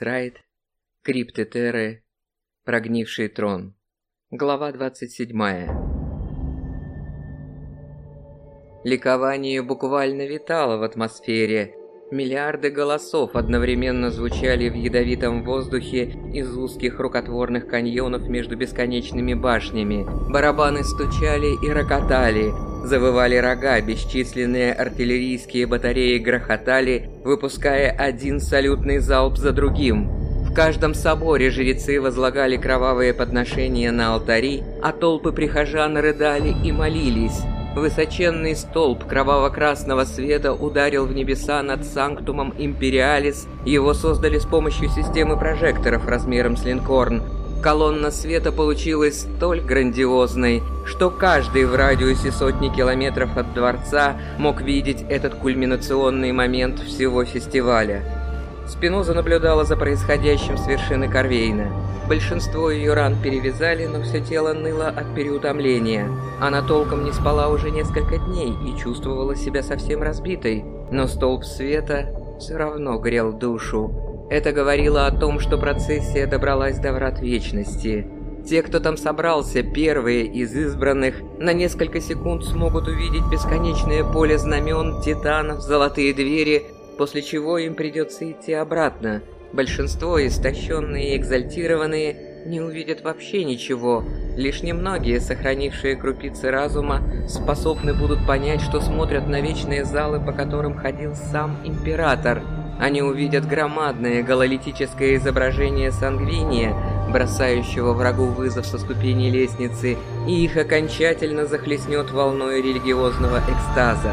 Райт, Крипты Терры, Прогнивший трон. Глава 27. Ликование буквально витало в атмосфере. Миллиарды голосов одновременно звучали в ядовитом воздухе из узких рукотворных каньонов между бесконечными башнями. Барабаны стучали и рокотали, завывали рога, бесчисленные артиллерийские батареи грохотали, выпуская один салютный залп за другим. В каждом соборе жрецы возлагали кровавые подношения на алтари, а толпы прихожан рыдали и молились. Высоченный столб кроваво-красного света ударил в небеса над Санктумом Империалис. Его создали с помощью системы прожекторов размером с линкорн. Колонна света получилась столь грандиозной, что каждый в радиусе сотни километров от дворца мог видеть этот кульминационный момент всего фестиваля. Спиноза наблюдала за происходящим с вершины Корвейна. Большинство ее ран перевязали, но все тело ныло от переутомления. Она толком не спала уже несколько дней и чувствовала себя совсем разбитой, но столб света все равно грел душу. Это говорило о том, что процессия добралась до врат Вечности. Те, кто там собрался, первые из избранных, на несколько секунд смогут увидеть бесконечное поле знамен, титанов, золотые двери, после чего им придется идти обратно. Большинство, истощенные и экзальтированные, не увидят вообще ничего. Лишь немногие, сохранившие крупицы разума, способны будут понять, что смотрят на вечные залы, по которым ходил сам Император. Они увидят громадное гололитическое изображение Сангвиния, бросающего врагу вызов со ступени лестницы, и их окончательно захлестнет волной религиозного экстаза.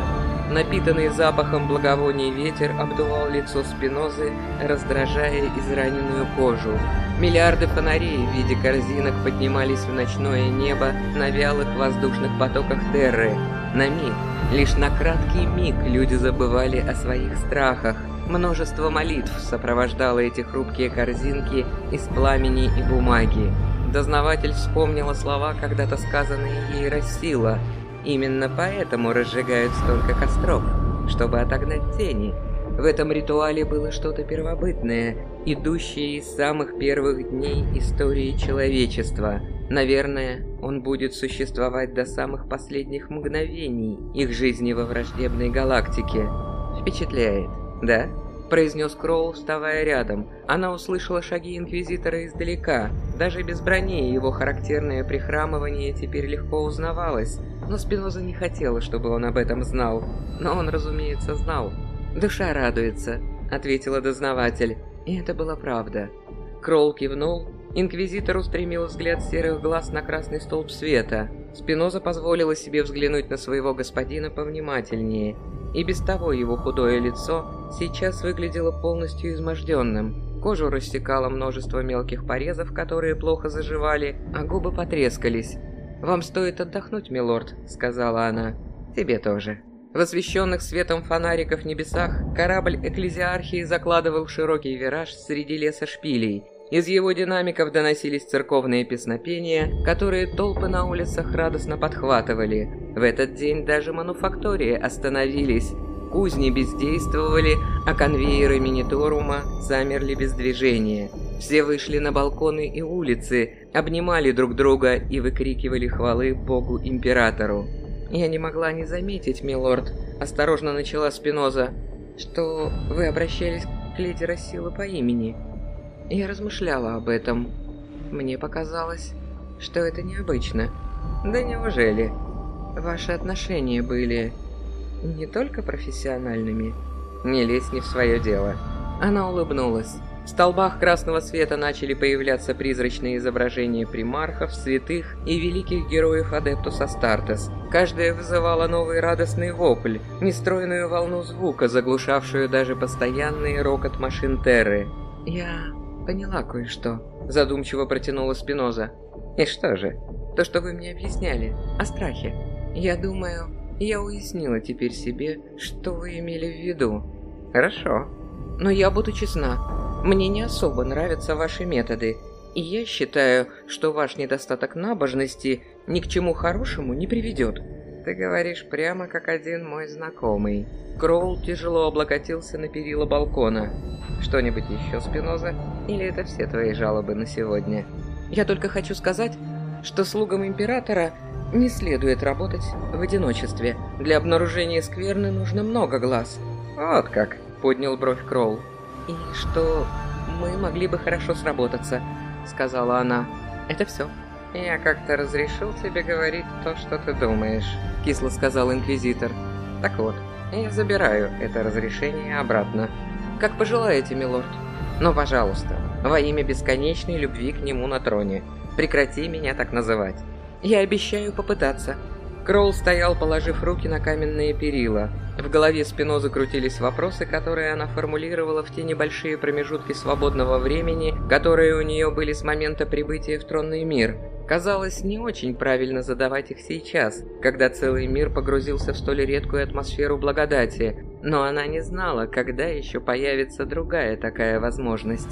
Напитанный запахом благовоний ветер обдувал лицо Спинозы, раздражая израненную кожу. Миллиарды фонарей в виде корзинок поднимались в ночное небо на вялых воздушных потоках Терры. На миг, лишь на краткий миг люди забывали о своих страхах. Множество молитв сопровождало эти хрупкие корзинки из пламени и бумаги. Дознаватель вспомнила слова, когда-то сказанные ей Рассила – Именно поэтому разжигают столько костров, чтобы отогнать тени. В этом ритуале было что-то первобытное, идущее из самых первых дней истории человечества. Наверное, он будет существовать до самых последних мгновений их жизни во враждебной галактике. Впечатляет, да? Произнес Кроу, вставая рядом. Она услышала шаги Инквизитора издалека. Даже без брони его характерное прихрамывание теперь легко узнавалось. Но Спиноза не хотела, чтобы он об этом знал. Но он, разумеется, знал. «Душа радуется», — ответила дознаватель. И это была правда. Кролл кивнул. Инквизитор устремил взгляд серых глаз на красный столб света. Спиноза позволила себе взглянуть на своего господина повнимательнее. И без того его худое лицо сейчас выглядело полностью изможденным. Кожу рассекало множество мелких порезов, которые плохо заживали, а губы потрескались. «Вам стоит отдохнуть, милорд», — сказала она. «Тебе тоже». В освещенных светом фонариков небесах корабль Экклезиархии закладывал широкий вираж среди леса шпилей. Из его динамиков доносились церковные песнопения, которые толпы на улицах радостно подхватывали. В этот день даже мануфактории остановились. Кузни бездействовали, а конвейеры Миниторума замерли без движения. Все вышли на балконы и улицы, обнимали друг друга и выкрикивали хвалы Богу-Императору. «Я не могла не заметить, милорд», — осторожно начала Спиноза, «что вы обращались к леди Рассилы по имени». Я размышляла об этом. Мне показалось, что это необычно. Да неужели? Ваши отношения были не только профессиональными. Не лезь не в свое дело. Она улыбнулась. В столбах красного света начали появляться призрачные изображения примархов, святых и великих героев Адептус Астартес. Каждая вызывала новый радостный вопль, нестройную волну звука, заглушавшую даже постоянный рокот машин Терры. «Я поняла кое-что», — задумчиво протянула Спиноза. «И что же?» «То, что вы мне объясняли, о страхе. Я думаю, я уяснила теперь себе, что вы имели в виду. Хорошо. Но я буду честна. Мне не особо нравятся ваши методы, и я считаю, что ваш недостаток набожности ни к чему хорошему не приведет. Ты говоришь прямо как один мой знакомый. Кроул тяжело облокотился на перила балкона. Что-нибудь еще, Спиноза? Или это все твои жалобы на сегодня? Я только хочу сказать, что слугам Императора не следует работать в одиночестве. Для обнаружения скверны нужно много глаз. Вот как, поднял бровь Кроул. И что мы могли бы хорошо сработаться, сказала она. Это все. Я как-то разрешил тебе говорить то, что ты думаешь, кисло сказал Инквизитор. Так вот, я забираю это разрешение обратно. Как пожелаете, милорд. Но, пожалуйста, во имя бесконечной любви к нему на троне, прекрати меня так называть. Я обещаю попытаться. Кроул стоял, положив руки на каменные перила. В голове Спинозы крутились вопросы, которые она формулировала в те небольшие промежутки свободного времени, которые у нее были с момента прибытия в тронный мир. Казалось, не очень правильно задавать их сейчас, когда целый мир погрузился в столь редкую атмосферу благодати, но она не знала, когда еще появится другая такая возможность.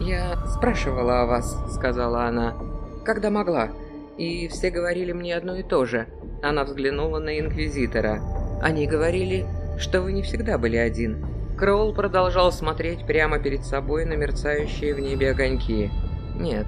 «Я спрашивала о вас», — сказала она, — «когда могла, и все говорили мне одно и то же». Она взглянула на Инквизитора. «Они говорили, что вы не всегда были один». Кроул продолжал смотреть прямо перед собой на мерцающие в небе огоньки. «Нет,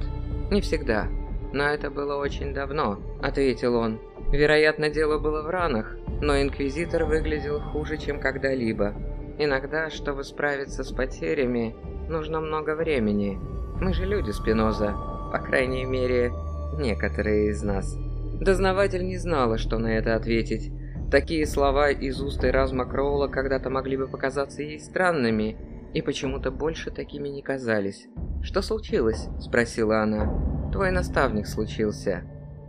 не всегда. Но это было очень давно», — ответил он. «Вероятно, дело было в ранах, но Инквизитор выглядел хуже, чем когда-либо. Иногда, чтобы справиться с потерями, нужно много времени. Мы же люди, Спиноза. По крайней мере, некоторые из нас». Дознаватель не знала, что на это ответить. Такие слова из уст Эразма Кроула когда-то могли бы показаться ей странными, и почему-то больше такими не казались. «Что случилось?» – спросила она. «Твой наставник случился.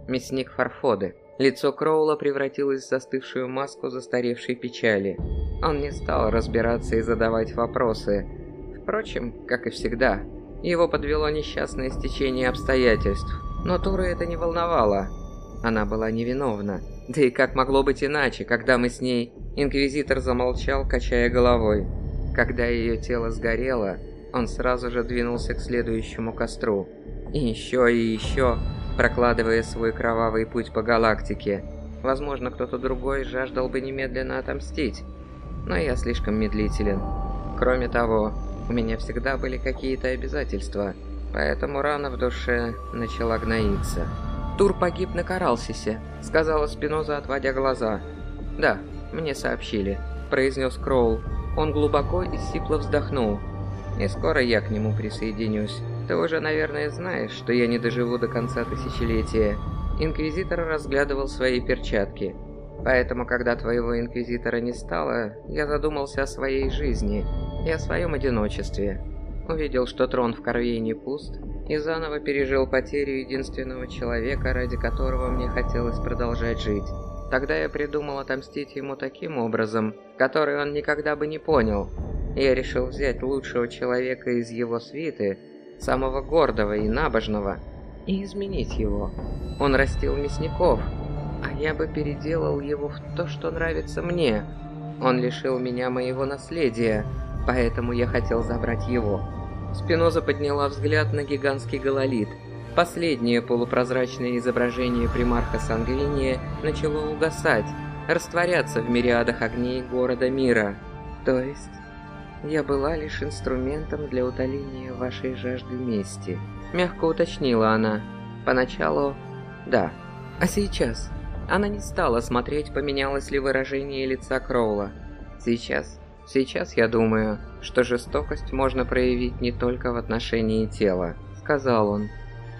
Мясник Фарфоды». Лицо Кроула превратилось в застывшую маску застаревшей печали. Он не стал разбираться и задавать вопросы. Впрочем, как и всегда, его подвело несчастное стечение обстоятельств. Но Туры это не волновало. Она была невиновна. Да и как могло быть иначе, когда мы с ней... Инквизитор замолчал, качая головой. Когда ее тело сгорело, он сразу же двинулся к следующему костру. И еще и еще, прокладывая свой кровавый путь по галактике. Возможно, кто-то другой жаждал бы немедленно отомстить. Но я слишком медлителен. Кроме того, у меня всегда были какие-то обязательства, поэтому рана в душе начала гноиться. Тур погиб на Каралсисе», — сказала Спиноза, отводя глаза. «Да, мне сообщили», — произнес Кроул. Он глубоко и сипло вздохнул. «И скоро я к нему присоединюсь. Ты уже, наверное, знаешь, что я не доживу до конца тысячелетия». Инквизитор разглядывал свои перчатки. «Поэтому, когда твоего Инквизитора не стало, я задумался о своей жизни и о своем одиночестве. Увидел, что трон в Корвейне пуст, и заново пережил потерю единственного человека, ради которого мне хотелось продолжать жить. Тогда я придумал отомстить ему таким образом, который он никогда бы не понял. Я решил взять лучшего человека из его свиты, самого гордого и набожного, и изменить его. Он растил мясников, а я бы переделал его в то, что нравится мне. Он лишил меня моего наследия, поэтому я хотел забрать его. Спиноза подняла взгляд на гигантский гололит. Последнее полупрозрачное изображение примарха Сангвиния начало угасать, растворяться в мириадах огней города мира. То есть, я была лишь инструментом для утоления вашей жажды мести. Мягко уточнила она. Поначалу, да. А сейчас? Она не стала смотреть, поменялось ли выражение лица Кроула. Сейчас Сейчас я думаю, что жестокость можно проявить не только в отношении тела, сказал он.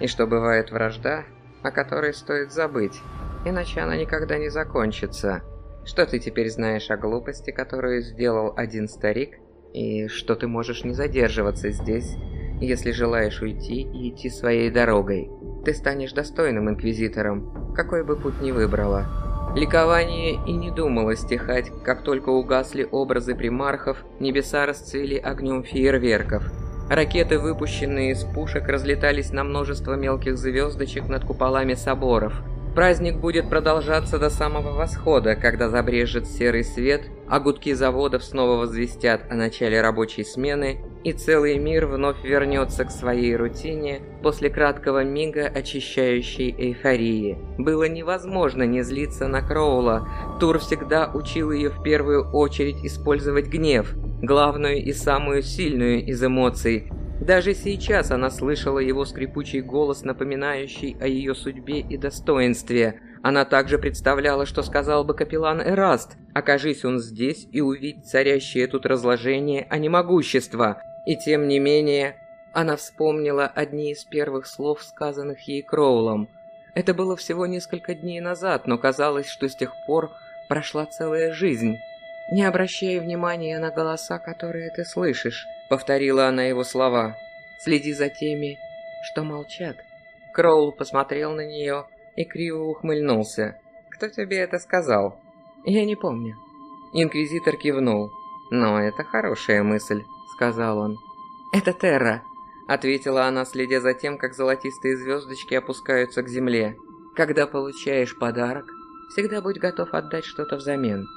И что бывает вражда, о которой стоит забыть, иначе она никогда не закончится. Что ты теперь знаешь о глупости, которую сделал один старик, и что ты можешь не задерживаться здесь, если желаешь уйти и идти своей дорогой. Ты станешь достойным инквизитором, какой бы путь ни выбрала. Ликование и не думало стихать, как только угасли образы примархов, небеса расцвели огнем фейерверков. Ракеты, выпущенные из пушек, разлетались на множество мелких звездочек над куполами соборов. Праздник будет продолжаться до самого восхода, когда забрежет серый свет, а гудки заводов снова возвестят о начале рабочей смены, и целый мир вновь вернется к своей рутине после краткого мига очищающей эйфории. Было невозможно не злиться на Кроула. Тур всегда учил ее в первую очередь использовать гнев, главную и самую сильную из эмоций, даже сейчас она слышала его скрипучий голос, напоминающий о ее судьбе и достоинстве. Она также представляла, что сказал бы капеллан Эраст, окажись он здесь и увидеть царящее тут разложение, а не могущество. И тем не менее, она вспомнила одни из первых слов, сказанных ей Кроулом. Это было всего несколько дней назад, но казалось, что с тех пор прошла целая жизнь. Не обращай внимания на голоса, которые ты слышишь. — повторила она его слова. «Следи за теми, что молчат». Кроул посмотрел на нее и криво ухмыльнулся. «Кто тебе это сказал?» «Я не помню». Инквизитор кивнул. «Но это хорошая мысль», — сказал он. «Это Терра», — ответила она, следя за тем, как золотистые звездочки опускаются к земле. «Когда получаешь подарок, всегда будь готов отдать что-то взамен».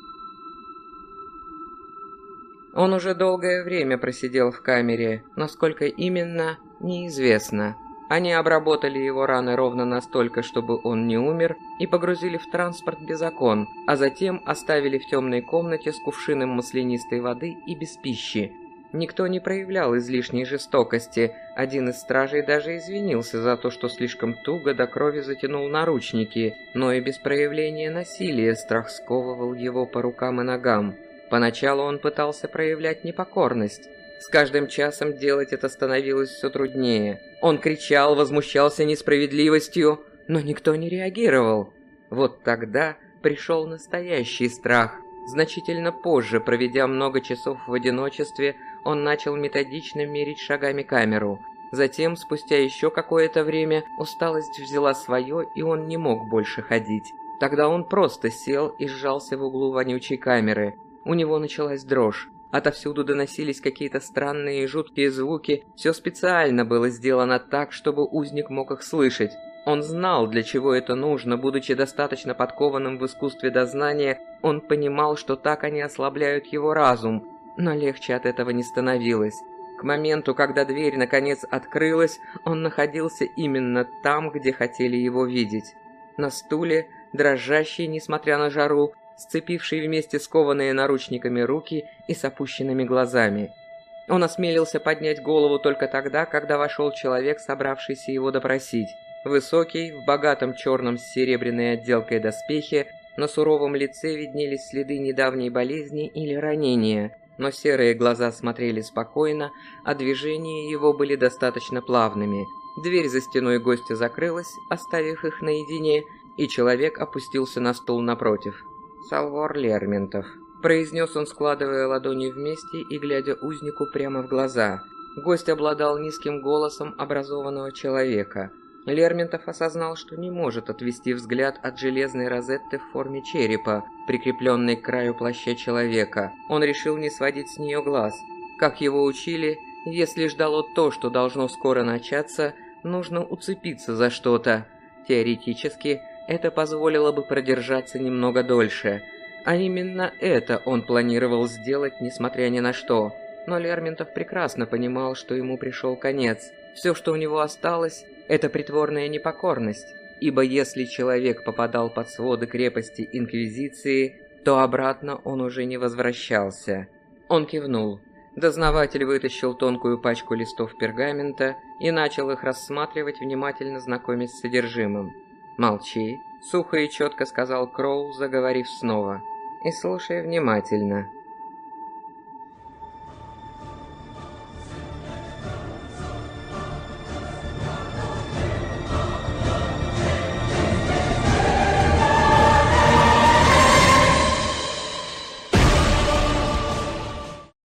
Он уже долгое время просидел в камере, но сколько именно, неизвестно. Они обработали его раны ровно настолько, чтобы он не умер, и погрузили в транспорт без окон, а затем оставили в темной комнате с кувшином маслянистой воды и без пищи. Никто не проявлял излишней жестокости, один из стражей даже извинился за то, что слишком туго до крови затянул наручники, но и без проявления насилия страх сковывал его по рукам и ногам. Поначалу он пытался проявлять непокорность. С каждым часом делать это становилось все труднее. Он кричал, возмущался несправедливостью, но никто не реагировал. Вот тогда пришел настоящий страх. Значительно позже, проведя много часов в одиночестве, он начал методично мерить шагами камеру. Затем, спустя еще какое-то время, усталость взяла свое, и он не мог больше ходить. Тогда он просто сел и сжался в углу вонючей камеры. У него началась дрожь. Отовсюду доносились какие-то странные и жуткие звуки. Все специально было сделано так, чтобы узник мог их слышать. Он знал, для чего это нужно, будучи достаточно подкованным в искусстве дознания, он понимал, что так они ослабляют его разум, но легче от этого не становилось. К моменту, когда дверь наконец открылась, он находился именно там, где хотели его видеть. На стуле, дрожащий, несмотря на жару, сцепивший вместе скованные наручниками руки и с опущенными глазами. Он осмелился поднять голову только тогда, когда вошел человек, собравшийся его допросить. Высокий, в богатом черном с серебряной отделкой доспехе, на суровом лице виднелись следы недавней болезни или ранения, но серые глаза смотрели спокойно, а движения его были достаточно плавными. Дверь за стеной гостя закрылась, оставив их наедине, и человек опустился на стул напротив. Салвор Лерментов», — произнес он, складывая ладони вместе и глядя узнику прямо в глаза. Гость обладал низким голосом образованного человека. Лерментов осознал, что не может отвести взгляд от железной розетты в форме черепа, прикрепленной к краю плаща человека. Он решил не сводить с нее глаз. Как его учили, если ждало то, что должно скоро начаться, нужно уцепиться за что-то. Теоретически, это позволило бы продержаться немного дольше. А именно это он планировал сделать, несмотря ни на что. Но Лермонтов прекрасно понимал, что ему пришел конец. Все, что у него осталось, это притворная непокорность. Ибо если человек попадал под своды крепости Инквизиции, то обратно он уже не возвращался. Он кивнул. Дознаватель вытащил тонкую пачку листов пергамента и начал их рассматривать, внимательно знакомясь с содержимым. «Молчи», — сухо и четко сказал Кроу, заговорив снова. «И слушай внимательно.